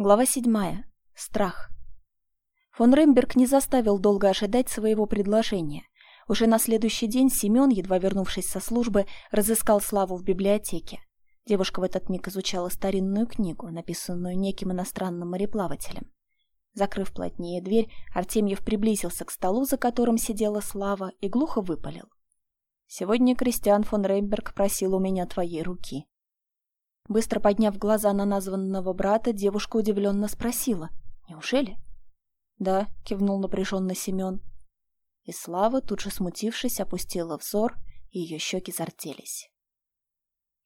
Глава седьмая. Страх. Фон Ремберг не заставил долго ожидать своего предложения. Уже на следующий день Семен, едва вернувшись со службы, разыскал Славу в библиотеке. Девушка в этот миг изучала старинную книгу, написанную неким иностранным мореплавателем. Закрыв плотнее дверь, Артемьев приблизился к столу, за которым сидела Слава, и глухо выпалил. «Сегодня Кристиан фон Рейнберг просил у меня твоей руки». Быстро подняв глаза на названного брата, девушка удивленно спросила. «Неужели?» «Да», — кивнул напряженно Семен. И Слава, тут же смутившись, опустила взор, и ее щеки зартелись.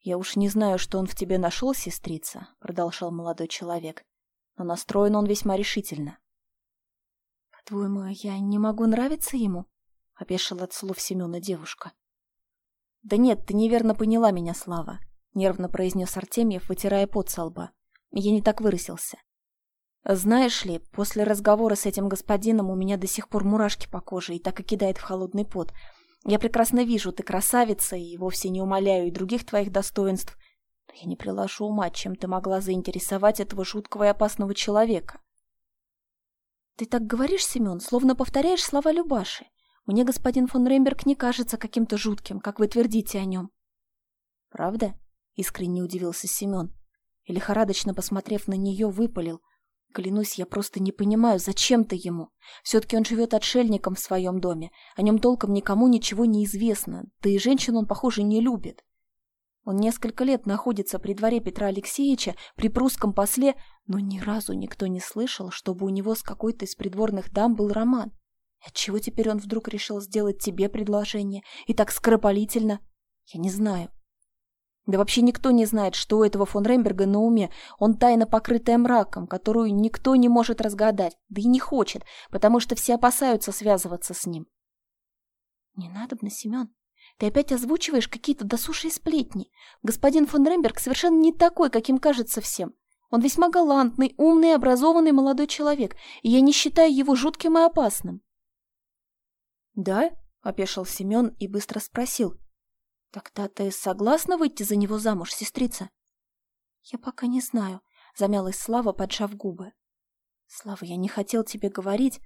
«Я уж не знаю, что он в тебе нашел, сестрица», — продолжал молодой человек, но настроен он весьма решительно. «По-твоему, я не могу нравиться ему?» — опешила от слов Семена девушка. «Да нет, ты неверно поняла меня, Слава», — нервно произнес Артемьев, вытирая пот со лба. «Я не так выразился. Знаешь ли, после разговора с этим господином у меня до сих пор мурашки по коже и так и кидает в холодный пот. Я прекрасно вижу, ты красавица, и вовсе не умоляю и других твоих достоинств. Но я не приложу ума, чем ты могла заинтересовать этого жуткого и опасного человека. Ты так говоришь, Семен, словно повторяешь слова Любаши. Мне господин фон Ремберг не кажется каким-то жутким, как вы твердите о нем. Правда? Искренне удивился Семен. И лихорадочно посмотрев на нее, выпалил. Клянусь, я просто не понимаю, зачем ты ему? Все-таки он живет отшельником в своем доме. О нем толком никому ничего не известно. Да и женщин он, похоже, не любит. Он несколько лет находится при дворе Петра Алексеевича, при прусском после, но ни разу никто не слышал, чтобы у него с какой-то из придворных дам был роман. Отчего теперь он вдруг решил сделать тебе предложение? И так скоропалительно? Я не знаю. Да вообще никто не знает, что у этого фон Ремберга на уме. Он тайна покрытая мраком, которую никто не может разгадать, да и не хочет, потому что все опасаются связываться с ним. Не надо, на Семен. Ты опять озвучиваешь какие-то досушие сплетни. Господин фон Ремберг совершенно не такой, каким кажется всем. Он весьма галантный, умный, образованный молодой человек, и я не считаю его жутким и опасным. «Да?» — опешил Семен и быстро спросил. «Тогда ты согласна выйти за него замуж, сестрица?» «Я пока не знаю», — замялась Слава, поджав губы. «Слава, я не хотел тебе говорить,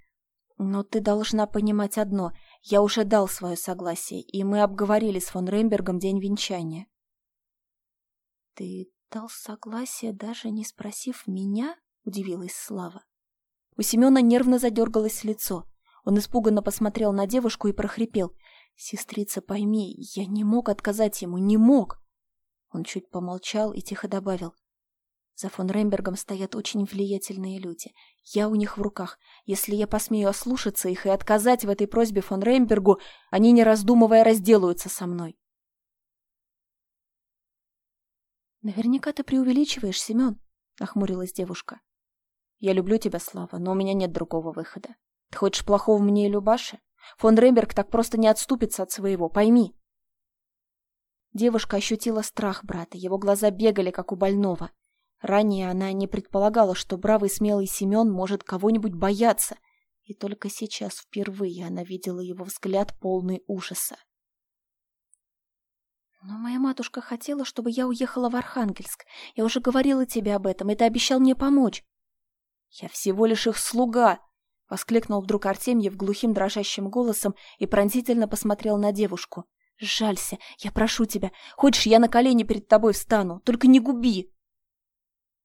но ты должна понимать одно. Я уже дал свое согласие, и мы обговорили с фон Рембергом день венчания». «Ты дал согласие, даже не спросив меня?» — удивилась Слава. У Семена нервно задергалось лицо. Он испуганно посмотрел на девушку и прохрипел. «Сестрица, пойми, я не мог отказать ему, не мог!» Он чуть помолчал и тихо добавил. «За фон Рембергом стоят очень влиятельные люди. Я у них в руках. Если я посмею ослушаться их и отказать в этой просьбе фон Рембергу, они, не раздумывая, разделаются со мной». «Наверняка ты преувеличиваешь, Семен», — нахмурилась девушка. «Я люблю тебя, Слава, но у меня нет другого выхода. Ты хочешь плохого мне и Любаше? Фон Ремберг так просто не отступится от своего, пойми. Девушка ощутила страх брата, его глаза бегали, как у больного. Ранее она не предполагала, что бравый смелый Семен может кого-нибудь бояться, и только сейчас впервые она видела его взгляд полный ужаса. «Но моя матушка хотела, чтобы я уехала в Архангельск. Я уже говорила тебе об этом, и ты обещал мне помочь». «Я всего лишь их слуга», — воскликнул вдруг Артемьев глухим дрожащим голосом и пронзительно посмотрел на девушку. «Жалься, я прошу тебя. Хочешь, я на колени перед тобой встану? Только не губи!»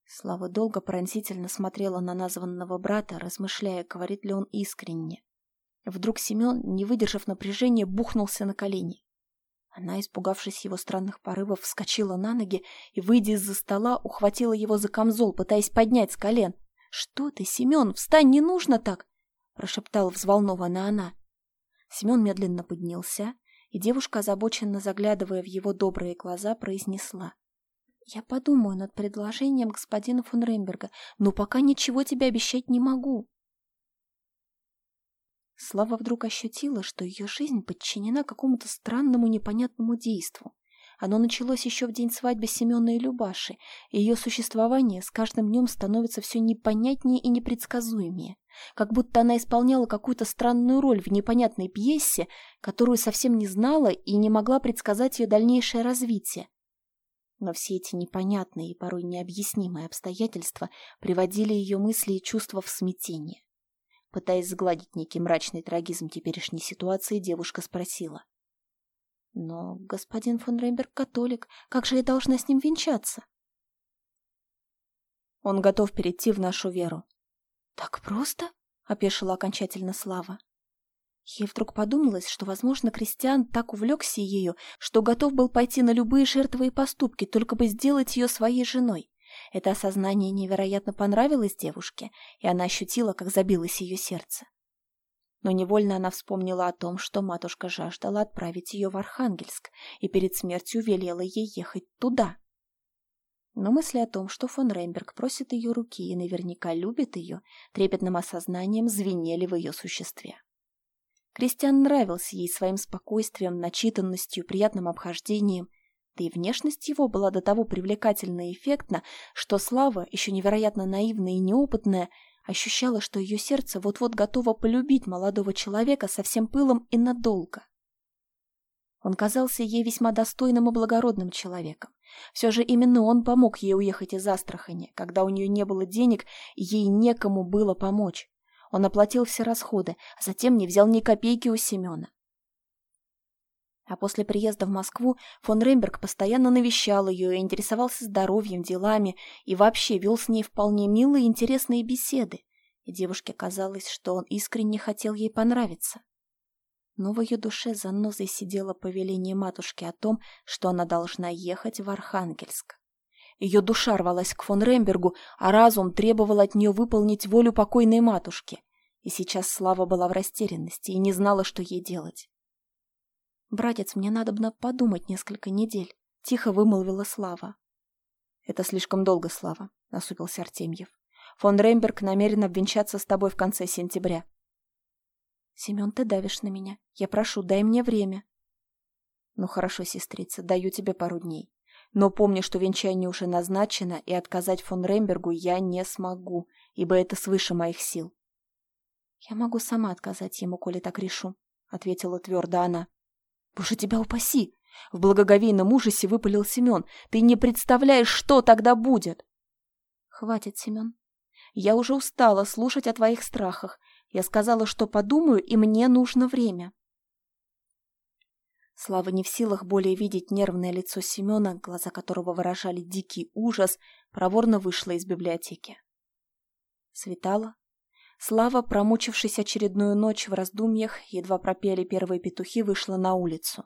Слава долго пронзительно смотрела на названного брата, размышляя, говорит ли он искренне. Вдруг Семен, не выдержав напряжения, бухнулся на колени. Она, испугавшись его странных порывов, вскочила на ноги и, выйдя из-за стола, ухватила его за камзол, пытаясь поднять с колен. «Что ты, Семен, встань, не нужно так!» — прошептала взволнованно она. Семен медленно поднялся, и девушка, озабоченно заглядывая в его добрые глаза, произнесла. «Я подумаю над предложением господина фон Ремберга, но пока ничего тебе обещать не могу». Слава вдруг ощутила, что ее жизнь подчинена какому-то странному непонятному действу. Оно началось еще в день свадьбы Семена и Любаши, и ее существование с каждым днем становится все непонятнее и непредсказуемее. Как будто она исполняла какую-то странную роль в непонятной пьесе, которую совсем не знала и не могла предсказать ее дальнейшее развитие. Но все эти непонятные и порой необъяснимые обстоятельства приводили ее мысли и чувства в смятение. Пытаясь сгладить некий мрачный трагизм теперешней ситуации, девушка спросила. «Но господин фон Рейнберг католик, как же я должна с ним венчаться?» «Он готов перейти в нашу веру». «Так просто?» — опешила окончательно Слава. Ей вдруг подумалось, что, возможно, Кристиан так увлекся ею, что готов был пойти на любые жертвы и поступки, только бы сделать ее своей женой. Это осознание невероятно понравилось девушке, и она ощутила, как забилось ее сердце. Но невольно она вспомнила о том, что матушка жаждала отправить ее в Архангельск, и перед смертью велела ей ехать туда. Но мысли о том, что фон Рейнберг просит ее руки и наверняка любит ее, трепетным осознанием звенели в ее существе. Кристиан нравился ей своим спокойствием, начитанностью, приятным обхождением – да и внешность его была до того привлекательна и эффектна, что Слава, еще невероятно наивная и неопытная, ощущала, что ее сердце вот-вот готово полюбить молодого человека со всем пылом и надолго. Он казался ей весьма достойным и благородным человеком. Все же именно он помог ей уехать из Астрахани, когда у нее не было денег, ей некому было помочь. Он оплатил все расходы, а затем не взял ни копейки у Семена. А после приезда в Москву фон Ремберг постоянно навещал ее интересовался здоровьем, делами и вообще вел с ней вполне милые и интересные беседы. И девушке казалось, что он искренне хотел ей понравиться. Но в ее душе занозой сидело повеление матушки о том, что она должна ехать в Архангельск. Ее душа рвалась к фон Рембергу, а разум требовал от нее выполнить волю покойной матушки. И сейчас Слава была в растерянности и не знала, что ей делать. «Братец, мне надо бы подумать несколько недель», — тихо вымолвила Слава. «Это слишком долго, Слава», — насупился Артемьев. «Фон Рейнберг намерен обвенчаться с тобой в конце сентября». «Семен, ты давишь на меня. Я прошу, дай мне время». «Ну хорошо, сестрица, даю тебе пару дней. Но помни, что венчание уже назначено, и отказать фон Рейнбергу я не смогу, ибо это свыше моих сил». «Я могу сама отказать ему, коли так решу», — ответила твердо она. «Боже, тебя упаси!» В благоговейном ужасе выпалил Семен. «Ты не представляешь, что тогда будет!» «Хватит, Семен. Я уже устала слушать о твоих страхах. Я сказала, что подумаю, и мне нужно время». Слава не в силах более видеть нервное лицо Семена, глаза которого выражали дикий ужас, проворно вышла из библиотеки. Светало, Слава, промучившись очередную ночь в раздумьях, едва пропели первые петухи, вышла на улицу.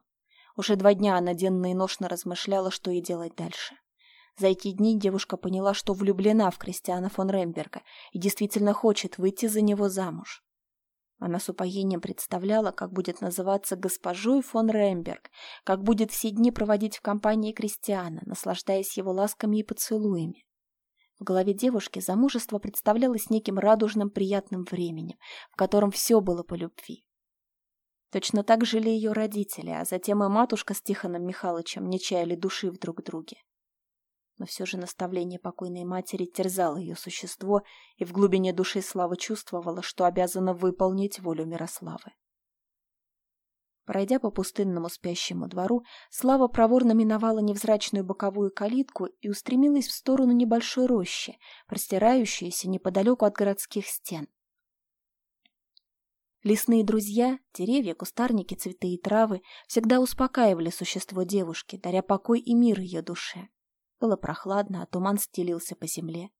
Уже два дня она денно и ношно размышляла, что ей делать дальше. За эти дни девушка поняла, что влюблена в Кристиана фон Ремберга и действительно хочет выйти за него замуж. Она с упоением представляла, как будет называться госпожой фон Ремберг, как будет все дни проводить в компании Кристиана, наслаждаясь его ласками и поцелуями. В голове девушки замужество представлялось неким радужным приятным временем, в котором все было по любви. Точно так жили ее родители, а затем и матушка с Тихоном Михайловичем не чаяли души в друг друге. Но все же наставление покойной матери терзало ее существо, и в глубине души Слава чувствовала, что обязана выполнить волю Мирославы. Пройдя по пустынному спящему двору, Слава проворно миновала невзрачную боковую калитку и устремилась в сторону небольшой рощи, простирающейся неподалеку от городских стен. Лесные друзья, деревья, кустарники, цветы и травы всегда успокаивали существо девушки, даря покой и мир ее душе. Было прохладно, а туман стелился по земле.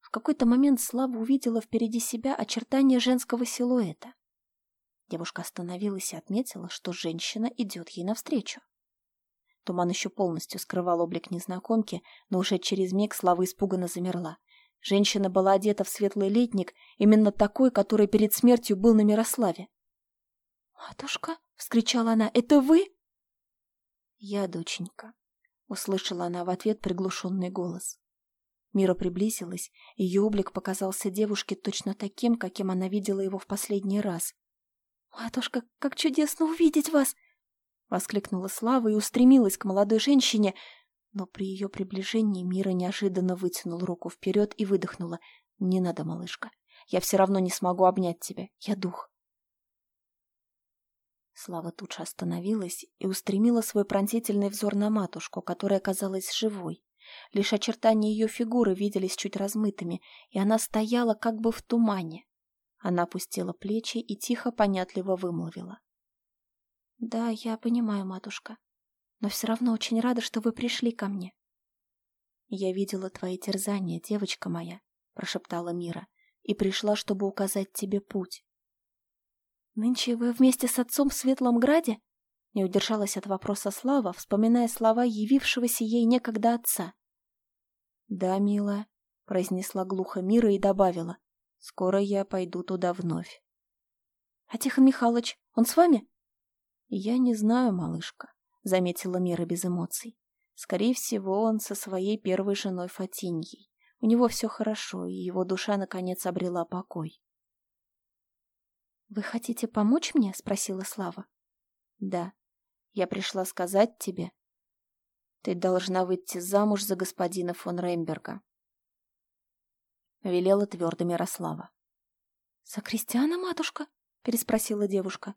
В какой-то момент Слава увидела впереди себя очертания женского силуэта. Девушка остановилась и отметила, что женщина идет ей навстречу. Туман еще полностью скрывал облик незнакомки, но уже через миг Слава испуганно замерла. Женщина была одета в светлый летник, именно такой, который перед смертью был на Мирославе. «Матушка!» — вскричала она. «Это вы?» «Я, доченька», — услышала она в ответ приглушенный голос. Мира приблизилась, ее облик показался девушке точно таким, каким она видела его в последний раз. «Матушка, как чудесно увидеть вас!» Воскликнула Слава и устремилась к молодой женщине, но при ее приближении Мира неожиданно вытянул руку вперед и выдохнула. «Не надо, малышка. Я все равно не смогу обнять тебя. Я дух». Слава тут же остановилась и устремила свой пронзительный взор на матушку, которая казалась живой. Лишь очертания ее фигуры виделись чуть размытыми, и она стояла как бы в тумане. Она опустила плечи и тихо, понятливо вымолвила. «Да, я понимаю, матушка, но все равно очень рада, что вы пришли ко мне». «Я видела твои терзания, девочка моя», — прошептала Мира, «и пришла, чтобы указать тебе путь». «Нынче вы вместе с отцом в Светлом Граде?» Не удержалась от вопроса Слава, вспоминая слова явившегося ей некогда отца. «Да, милая», — произнесла глухо Мира и добавила, «скоро я пойду туда вновь». «А Тихон Михайлович, он с вами?» «Я не знаю, малышка», — заметила Мира без эмоций. «Скорее всего, он со своей первой женой Фатиньей. У него все хорошо, и его душа наконец обрела покой». «Вы хотите помочь мне?» — спросила Слава. «Да. Я пришла сказать тебе. Ты должна выйти замуж за господина фон Реймберга». Велела твердо Мирослава. «За Кристиана, матушка?» — переспросила девушка.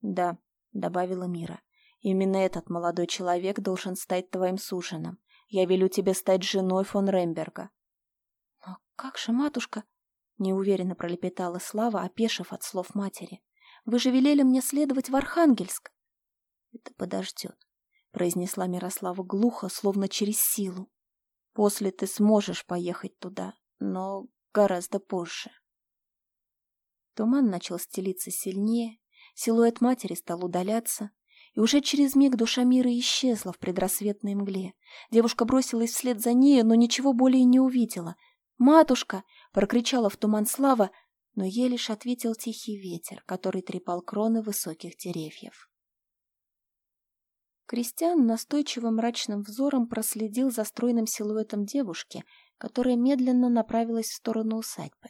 «Да», — добавила Мира. «Именно этот молодой человек должен стать твоим суженым. Я велю тебе стать женой фон Ремберга». «Но как же, матушка?» — неуверенно пролепетала Слава, опешив от слов матери. «Вы же велели мне следовать в Архангельск». «Это подождет», — произнесла Мирослава глухо, словно через силу. «После ты сможешь поехать туда, но гораздо позже». Туман начал стелиться сильнее, Силуэт матери стал удаляться, и уже через миг душа мира исчезла в предрассветной мгле. Девушка бросилась вслед за ней, но ничего более не увидела. «Матушка!» — прокричала в туман слава, но ей лишь ответил тихий ветер, который трепал кроны высоких деревьев. Кристиан настойчивым мрачным взором проследил за стройным силуэтом девушки, которая медленно направилась в сторону усадьбы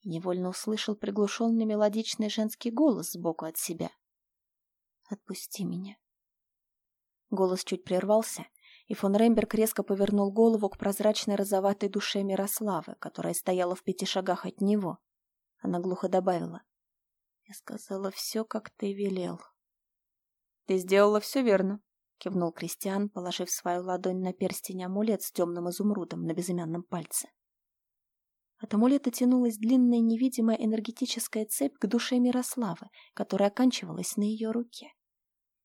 и невольно услышал приглушенный мелодичный женский голос сбоку от себя. «Отпусти меня». Голос чуть прервался, и фон Ремберг резко повернул голову к прозрачной розоватой душе Мирославы, которая стояла в пяти шагах от него. Она глухо добавила. «Я сказала все, как ты велел». «Ты сделала все верно», — кивнул Кристиан, положив свою ладонь на перстень амулет с темным изумрудом на безымянном пальце. От амулета тянулась длинная невидимая энергетическая цепь к душе Мирославы, которая оканчивалась на ее руке.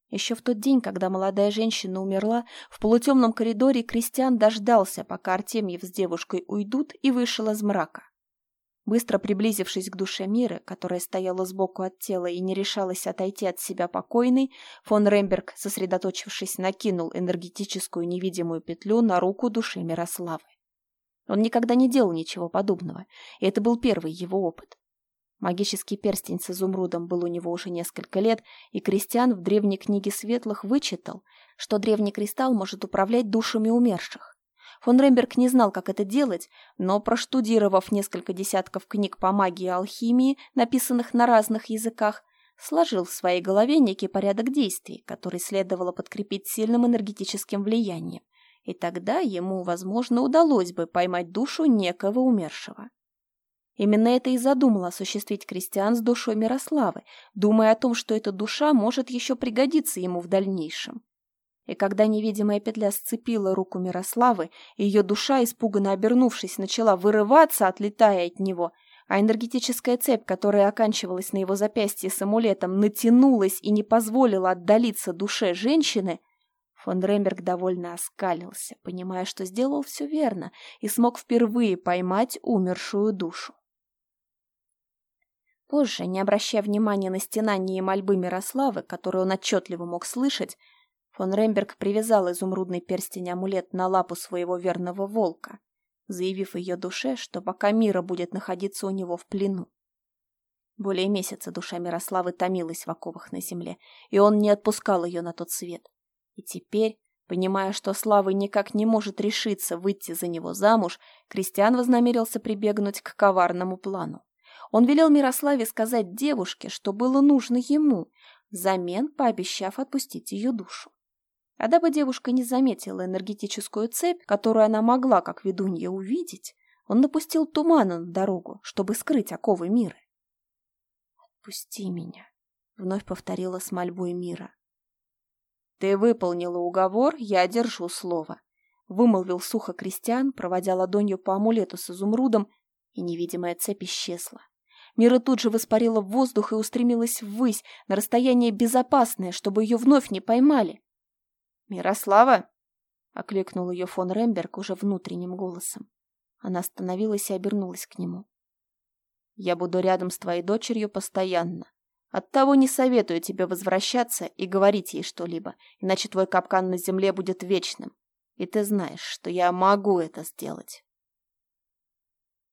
Еще в тот день, когда молодая женщина умерла, в полутемном коридоре Кристиан дождался, пока Артемьев с девушкой уйдут, и вышел из мрака. Быстро приблизившись к душе мира, которая стояла сбоку от тела и не решалась отойти от себя покойной, фон Ремберг, сосредоточившись, накинул энергетическую невидимую петлю на руку души Мирославы. Он никогда не делал ничего подобного, и это был первый его опыт. Магический перстень с изумрудом был у него уже несколько лет, и Кристиан в древней книге светлых вычитал, что древний кристалл может управлять душами умерших. Фон Ремберг не знал, как это делать, но, проштудировав несколько десятков книг по магии и алхимии, написанных на разных языках, сложил в своей голове некий порядок действий, который следовало подкрепить сильным энергетическим влиянием и тогда ему, возможно, удалось бы поймать душу некого умершего. Именно это и задумал осуществить крестьян с душой Мирославы, думая о том, что эта душа может еще пригодиться ему в дальнейшем. И когда невидимая петля сцепила руку Мирославы, ее душа, испуганно обернувшись, начала вырываться, отлетая от него, а энергетическая цепь, которая оканчивалась на его запястье с амулетом, натянулась и не позволила отдалиться душе женщины, Фон Ремберг довольно оскалился, понимая, что сделал все верно и смог впервые поймать умершую душу. Позже, не обращая внимания на стенания и мольбы Мирославы, которые он отчетливо мог слышать, фон Ремберг привязал изумрудный перстень-амулет на лапу своего верного волка, заявив ее душе, что пока Мира будет находиться у него в плену. Более месяца душа Мирославы томилась в оковах на земле, и он не отпускал ее на тот свет. И теперь, понимая, что Слава никак не может решиться выйти за него замуж, Кристиан вознамерился прибегнуть к коварному плану. Он велел Мирославе сказать девушке, что было нужно ему, взамен пообещав отпустить ее душу. А дабы девушка не заметила энергетическую цепь, которую она могла, как ведунья, увидеть, он напустил тумана на дорогу, чтобы скрыть оковы мира. «Отпусти меня», вновь повторила с мольбой мира. «Ты выполнила уговор, я держу слово», — вымолвил сухо крестьян, проводя ладонью по амулету с изумрудом, и невидимая цепь исчезла. Мира тут же воспарила в воздух и устремилась ввысь, на расстояние безопасное, чтобы ее вновь не поймали. «Мирослава!» — окликнул ее фон Ремберг уже внутренним голосом. Она остановилась и обернулась к нему. «Я буду рядом с твоей дочерью постоянно. Оттого не советую тебе возвращаться и говорить ей что-либо, иначе твой капкан на земле будет вечным. И ты знаешь, что я могу это сделать».